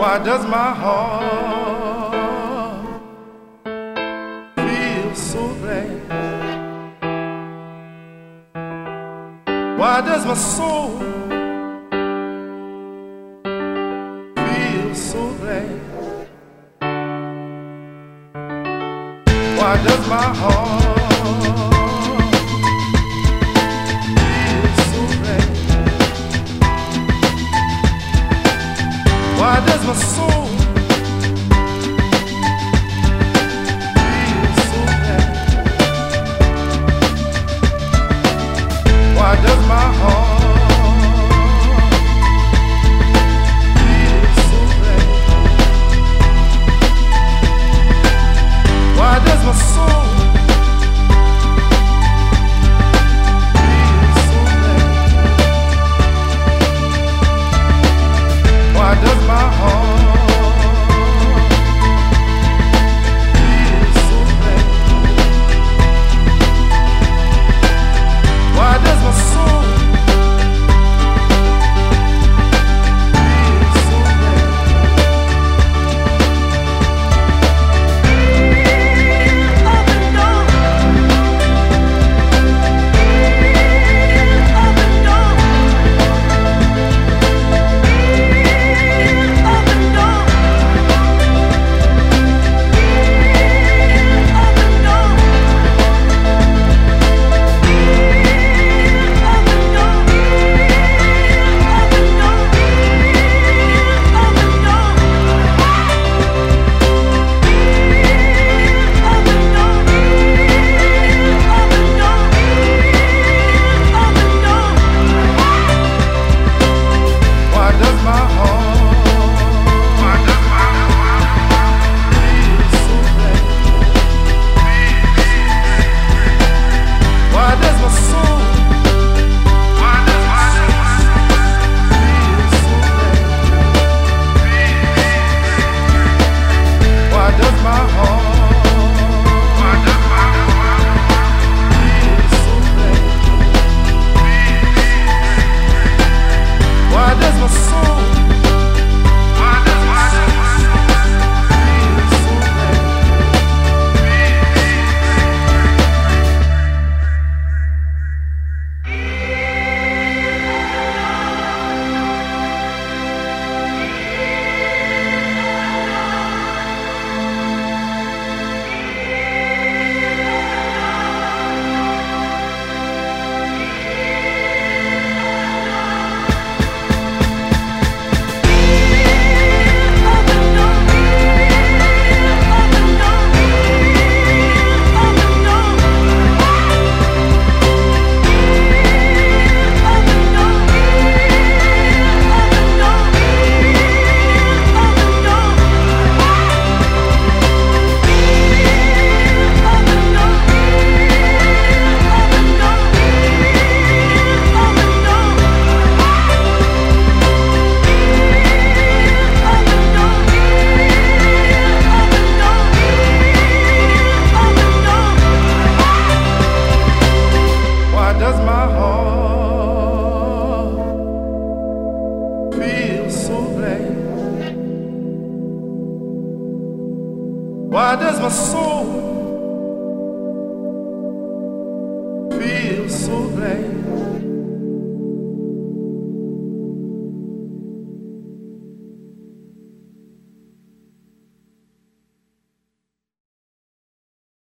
Why does my heart feel so bad? Why does my soul feel so bad? Why does my heart Why does my mesma sou